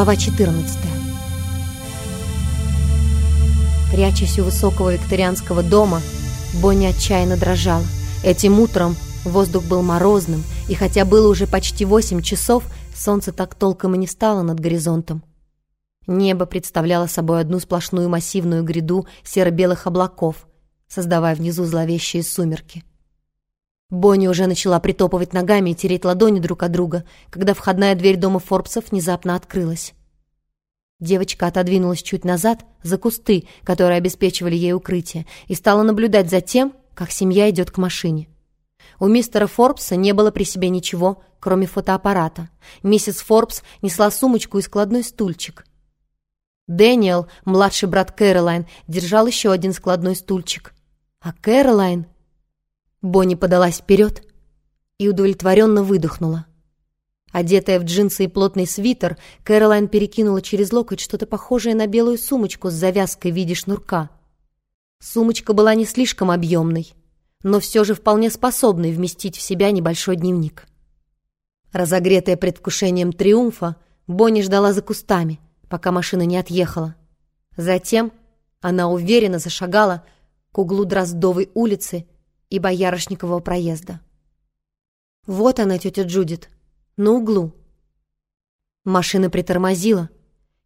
Глава 14 Прячась у высокого викторианского дома, Бонни отчаянно дрожала. Этим утром воздух был морозным, и хотя было уже почти 8 часов, солнце так толком и не встало над горизонтом. Небо представляло собой одну сплошную массивную гряду серо-белых облаков, создавая внизу зловещие сумерки. Бонни уже начала притопывать ногами и тереть ладони друг от друга, когда входная дверь дома Форбсов внезапно открылась. Девочка отодвинулась чуть назад, за кусты, которые обеспечивали ей укрытие, и стала наблюдать за тем, как семья идет к машине. У мистера Форбса не было при себе ничего, кроме фотоаппарата. Миссис Форбс несла сумочку и складной стульчик. Дэниел, младший брат Кэролайн, держал еще один складной стульчик. А Кэролайн Бонни подалась вперед и удовлетворенно выдохнула. Одетая в джинсы и плотный свитер, Кэролайн перекинула через локоть что-то похожее на белую сумочку с завязкой в виде шнурка. Сумочка была не слишком объемной, но все же вполне способной вместить в себя небольшой дневник. Разогретая предвкушением триумфа, Бонни ждала за кустами, пока машина не отъехала. Затем она уверенно зашагала к углу Дроздовой улицы и Боярышникового проезда. Вот она, тетя Джудит, на углу. Машина притормозила,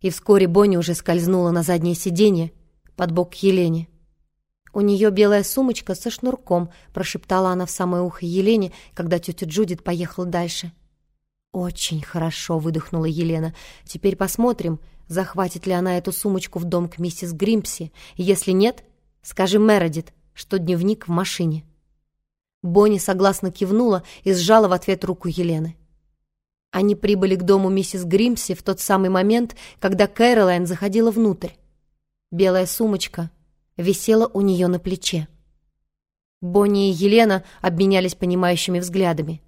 и вскоре Бонни уже скользнула на заднее сиденье под бок Елене. «У нее белая сумочка со шнурком», — прошептала она в самое ухо Елене, когда тетя Джудит поехала дальше. «Очень хорошо», — выдохнула Елена. «Теперь посмотрим, захватит ли она эту сумочку в дом к миссис Гримпси. Если нет, скажи Мередит, что дневник в машине». Бонни согласно кивнула и сжала в ответ руку Елены. Они прибыли к дому миссис Гримси в тот самый момент, когда Кэролайн заходила внутрь. Белая сумочка висела у нее на плече. Бонни и Елена обменялись понимающими взглядами.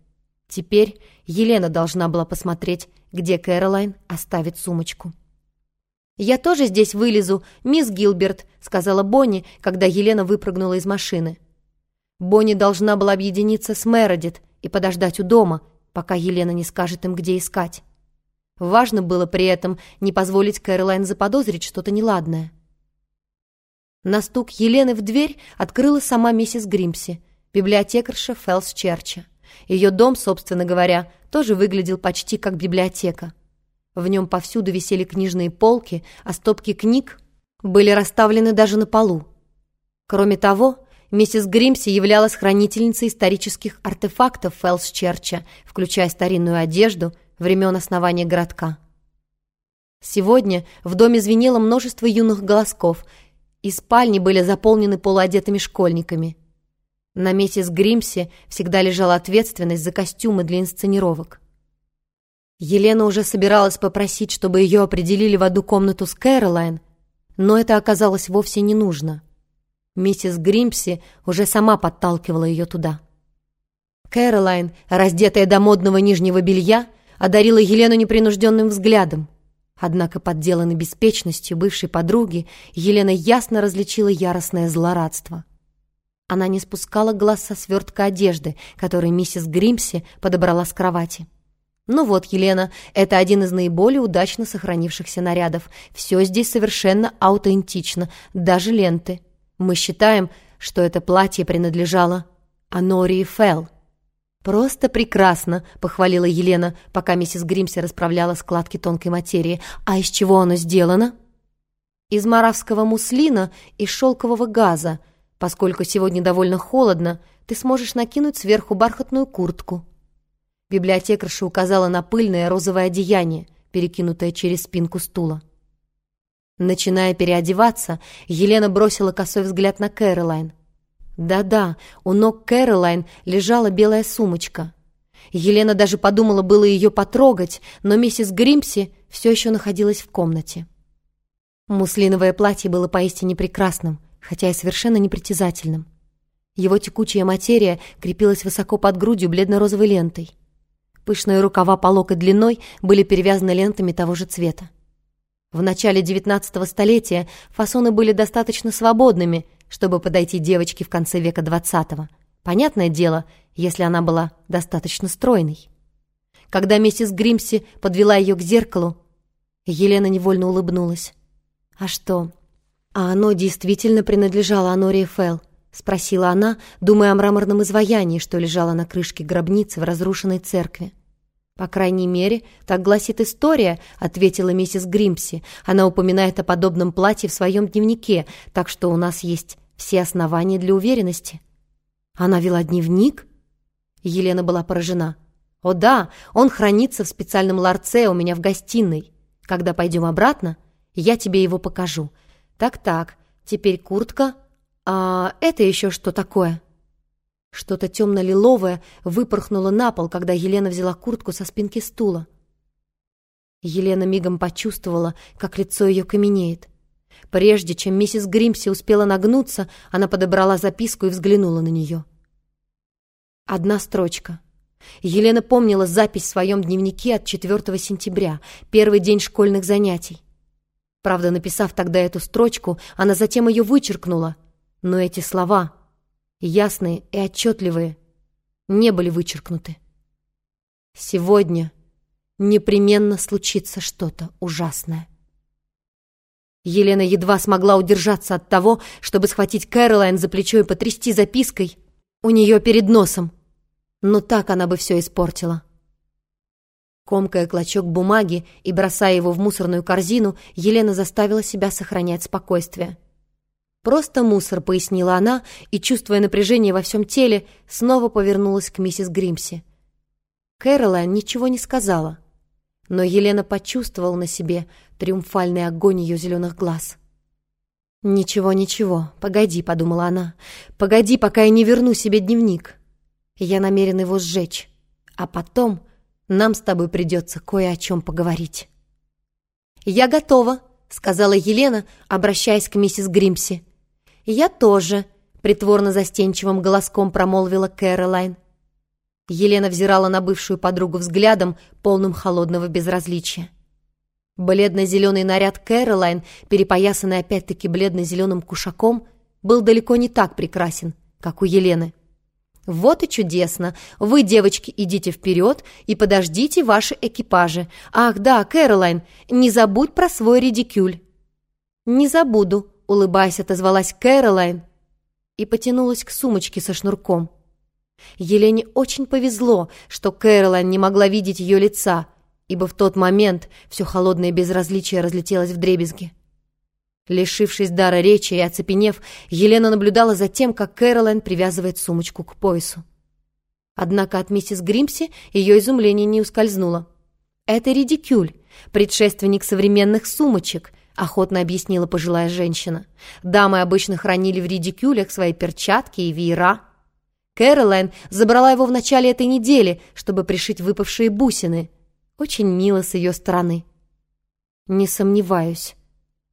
Теперь Елена должна была посмотреть, где Кэролайн оставит сумочку. «Я тоже здесь вылезу, мисс Гилберт», — сказала Бонни, когда Елена выпрыгнула из машины. Бонни должна была объединиться с Мередит и подождать у дома, пока Елена не скажет им, где искать. Важно было при этом не позволить Кэролайн заподозрить что-то неладное. На стук Елены в дверь открыла сама миссис Гримси, библиотекарша Фелс Черча. Ее дом, собственно говоря, тоже выглядел почти как библиотека. В нем повсюду висели книжные полки, а стопки книг были расставлены даже на полу. Кроме того, Миссис Гримси являлась хранительницей исторических артефактов Фэлсчерча, включая старинную одежду времен основания городка. Сегодня в доме звенело множество юных голосков, и спальни были заполнены полуодетыми школьниками. На миссис Гримси всегда лежала ответственность за костюмы для инсценировок. Елена уже собиралась попросить, чтобы ее определили в одну комнату с Кэролайн, но это оказалось вовсе не нужно. Миссис Гримпси уже сама подталкивала ее туда. Кэролайн, раздетая до модного нижнего белья, одарила Елену непринужденным взглядом. Однако под деланной беспечностью бывшей подруги Елена ясно различила яростное злорадство. Она не спускала глаз со свертка одежды, который миссис Гримси подобрала с кровати. «Ну вот, Елена, это один из наиболее удачно сохранившихся нарядов. Все здесь совершенно аутентично, даже ленты. Мы считаем, что это платье принадлежало Анории Фелл. «Просто прекрасно!» — похвалила Елена, пока миссис Гримси расправляла складки тонкой материи. «А из чего оно сделано?» «Из маравского муслина и шелкового газа. Поскольку сегодня довольно холодно, ты сможешь накинуть сверху бархатную куртку». Библиотекарша указала на пыльное розовое одеяние, перекинутое через спинку стула. Начиная переодеваться, Елена бросила косой взгляд на Кэролайн. Да-да, у ног Кэролайн лежала белая сумочка. Елена даже подумала было ее потрогать, но миссис Гримси все еще находилась в комнате. Муслиновое платье было поистине прекрасным, хотя и совершенно непритязательным. Его текучая материя крепилась высоко под грудью бледно-розовой лентой. Пышные рукава по локоть длиной были перевязаны лентами того же цвета. В начале XIX столетия фасоны были достаточно свободными, чтобы подойти девочке в конце века XX. Понятное дело, если она была достаточно стройной. Когда миссис Гримси подвела ее к зеркалу, Елена невольно улыбнулась. «А что? А оно действительно принадлежало Анории Фелл?» — спросила она, думая о мраморном изваянии, что лежало на крышке гробницы в разрушенной церкви. «По крайней мере, так гласит история», — ответила миссис Гримпси. «Она упоминает о подобном платье в своем дневнике, так что у нас есть все основания для уверенности». «Она вела дневник?» Елена была поражена. «О да, он хранится в специальном ларце у меня в гостиной. Когда пойдем обратно, я тебе его покажу. Так-так, теперь куртка. А это еще что такое?» Что-то темно-лиловое выпорхнуло на пол, когда Елена взяла куртку со спинки стула. Елена мигом почувствовала, как лицо ее каменеет. Прежде чем миссис Гримси успела нагнуться, она подобрала записку и взглянула на нее. Одна строчка. Елена помнила запись в своем дневнике от 4 сентября, первый день школьных занятий. Правда, написав тогда эту строчку, она затем ее вычеркнула. Но эти слова, ясные и отчетливые, не были вычеркнуты. Сегодня непременно случится что-то ужасное. Елена едва смогла удержаться от того, чтобы схватить Кэролайн за плечо и потрясти запиской у нее перед носом. Но так она бы все испортила. Комкая клочок бумаги и бросая его в мусорную корзину, Елена заставила себя сохранять спокойствие. «Просто мусор», — пояснила она, и, чувствуя напряжение во всем теле, снова повернулась к миссис Гримси. Кэролайн ничего не сказала, но Елена почувствовала на себе триумфальный огонь ее зеленых глаз. «Ничего, ничего, погоди», — подумала она, — «погоди, пока я не верну себе дневник. Я намерен его сжечь, а потом нам с тобой придется кое о чем поговорить». «Я готова», — сказала Елена, обращаясь к миссис Гримси. «Я тоже», — притворно-застенчивым голоском промолвила Кэролайн. Елена взирала на бывшую подругу взглядом, полным холодного безразличия. Бледно-зеленый наряд Кэролайн, перепоясанный опять-таки бледно-зеленым кушаком, был далеко не так прекрасен, как у Елены. «Вот и чудесно! Вы, девочки, идите вперед и подождите ваши экипажи. Ах, да, Кэролайн, не забудь про свой редикюль!» «Не забуду», — улыбаясь, отозвалась Кэролайн и потянулась к сумочке со шнурком. Елене очень повезло, что Кэролайн не могла видеть ее лица, ибо в тот момент все холодное безразличие разлетелось в дребезги. Лишившись дара речи и оцепенев, Елена наблюдала за тем, как Кэролайн привязывает сумочку к поясу. Однако от миссис Гримси ее изумление не ускользнуло. «Это редикюль, предшественник современных сумочек», охотно объяснила пожилая женщина. «Дамы обычно хранили в редикюлях свои перчатки и веера. Кэролайн забрала его в начале этой недели, чтобы пришить выпавшие бусины. Очень мило с ее стороны». «Не сомневаюсь»,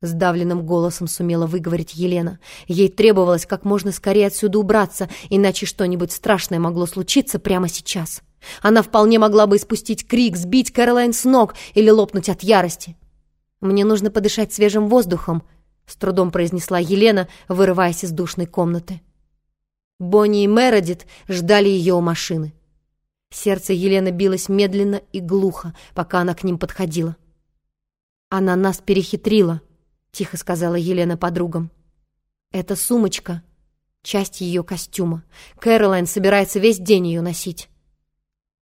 Сдавленным голосом сумела выговорить Елена. Ей требовалось как можно скорее отсюда убраться, иначе что-нибудь страшное могло случиться прямо сейчас. Она вполне могла бы испустить крик, сбить Кэролайн с ног или лопнуть от ярости. «Мне нужно подышать свежим воздухом», — с трудом произнесла Елена, вырываясь из душной комнаты. Бонни и Мередит ждали ее у машины. Сердце Елены билось медленно и глухо, пока она к ним подходила. Она нас перехитрила —— тихо сказала Елена подругам. «Это сумочка, часть ее костюма. Кэролайн собирается весь день ее носить».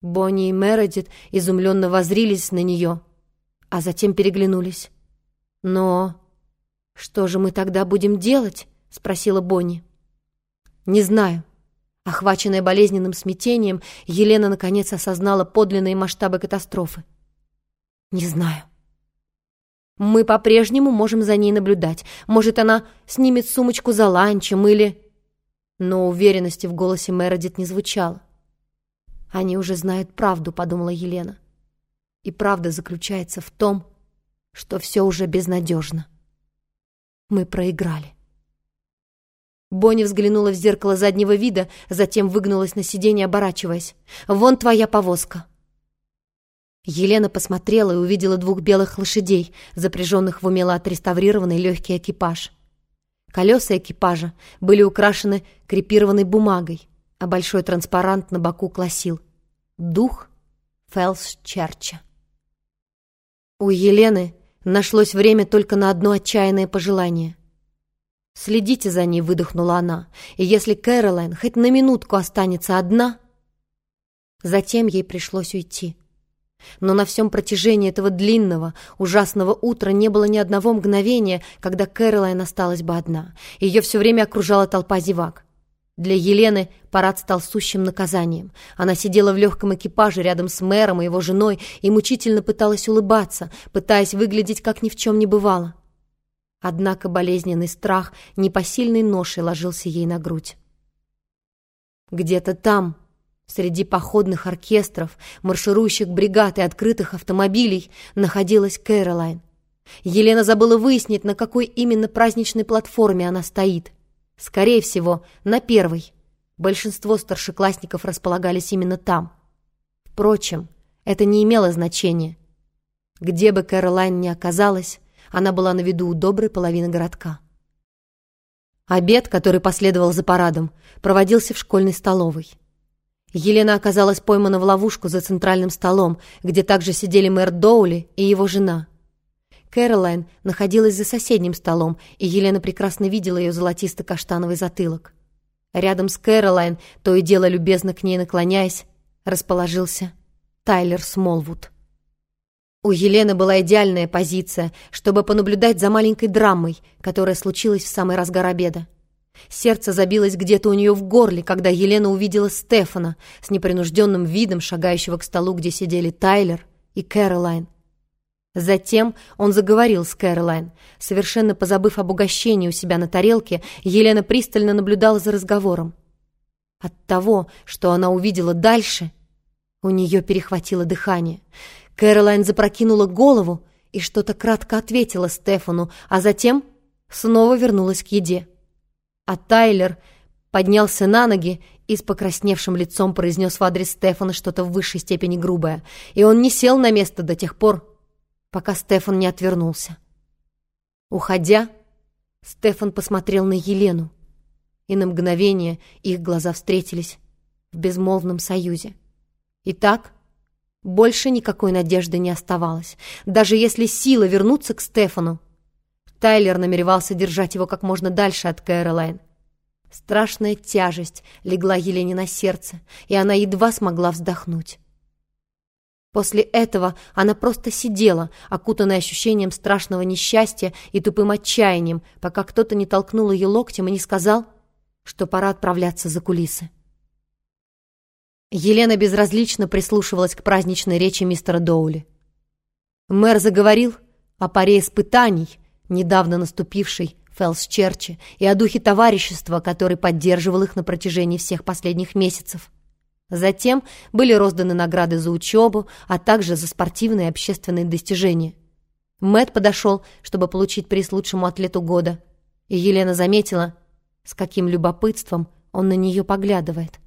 Бонни и Мередит изумленно возрились на нее, а затем переглянулись. «Но что же мы тогда будем делать?» — спросила Бонни. «Не знаю». Охваченная болезненным смятением, Елена наконец осознала подлинные масштабы катастрофы. «Не знаю». Мы по-прежнему можем за ней наблюдать. Может, она снимет сумочку за ланчем или...» Но уверенности в голосе Мередит не звучало. «Они уже знают правду», — подумала Елена. «И правда заключается в том, что все уже безнадежно. Мы проиграли». Бонни взглянула в зеркало заднего вида, затем выгнулась на сиденье, оборачиваясь. «Вон твоя повозка». Елена посмотрела и увидела двух белых лошадей, запряженных в умело отреставрированный легкий экипаж. Колеса экипажа были украшены крепированной бумагой, а большой транспарант на боку гласил «Дух Фелс Черча». У Елены нашлось время только на одно отчаянное пожелание. «Следите за ней», — выдохнула она, «и если Кэролайн хоть на минутку останется одна...» Затем ей пришлось уйти. Но на всем протяжении этого длинного, ужасного утра не было ни одного мгновения, когда Кэролайн осталась бы одна. Ее все время окружала толпа зевак. Для Елены парад стал сущим наказанием. Она сидела в легком экипаже рядом с мэром и его женой и мучительно пыталась улыбаться, пытаясь выглядеть, как ни в чем не бывало. Однако болезненный страх непосильной ношей ложился ей на грудь. Где-то там, среди походных оркестров, марширующих бригад и открытых автомобилей, находилась Кэролайн. Елена забыла выяснить, на какой именно праздничной платформе она стоит. Скорее всего, на первой. Большинство старшеклассников располагались именно там. Впрочем, это не имело значения. Где бы Кэролайн ни оказалась, она была на виду у доброй половины городка. Обед, который последовал за парадом, проводился в школьной столовой. Елена оказалась поймана в ловушку за центральным столом, где также сидели мэр Доули и его жена. Кэролайн находилась за соседним столом, и Елена прекрасно видела ее золотисто-каштановый затылок. Рядом с Кэролайн, то и дело любезно к ней наклоняясь, расположился Тайлер Смолвуд. У Елены была идеальная позиция, чтобы понаблюдать за маленькой драмой, которая случилась в самый разгар обеда. Сердце забилось где-то у нее в горле, когда Елена увидела Стефана с непринужденным видом, шагающего к столу, где сидели Тайлер и Кэролайн. Затем он заговорил с Кэролайн. Совершенно позабыв об угощении у себя на тарелке, Елена пристально наблюдала за разговором. От того, что она увидела дальше, у нее перехватило дыхание — Кэролайн запрокинула голову и что-то кратко ответила Стефану, а затем снова вернулась к еде. А Тайлер поднялся на ноги и с покрасневшим лицом произнес в адрес Стефана что-то в высшей степени грубое, и он не сел на место до тех пор, пока Стефан не отвернулся. Уходя, Стефан посмотрел на Елену, и на мгновение их глаза встретились в безмолвном союзе. Итак, больше никакой надежды не оставалось, даже если сила вернуться к Стефану. Тайлер намеревался держать его как можно дальше от Кэролайн. Страшная тяжесть легла Елене на сердце, и она едва смогла вздохнуть. После этого она просто сидела, окутанная ощущением страшного несчастья и тупым отчаянием, пока кто-то не толкнул ее локтем и не сказал, что пора отправляться за кулисы. Елена безразлично прислушивалась к праздничной речи мистера Доули. Мэр заговорил о паре испытаний, недавно наступившей в Фелс-Черче, и о духе товарищества, который поддерживал их на протяжении всех последних месяцев. Затем были розданы награды за учебу, а также за спортивные и общественные достижения. Мэтт подошел, чтобы получить приз лучшему атлету года, и Елена заметила, с каким любопытством он на нее поглядывает.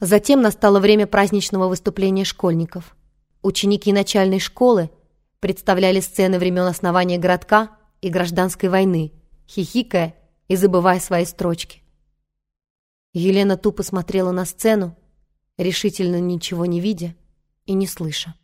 Затем настало время праздничного выступления школьников. Ученики начальной школы представляли сцены времен основания городка и гражданской войны, хихикая и забывая свои строчки. Елена тупо смотрела на сцену, решительно ничего не видя и не слыша.